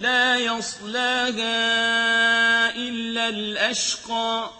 لَا يَصْلَاهَا إِلَّا الْأَشْقَى.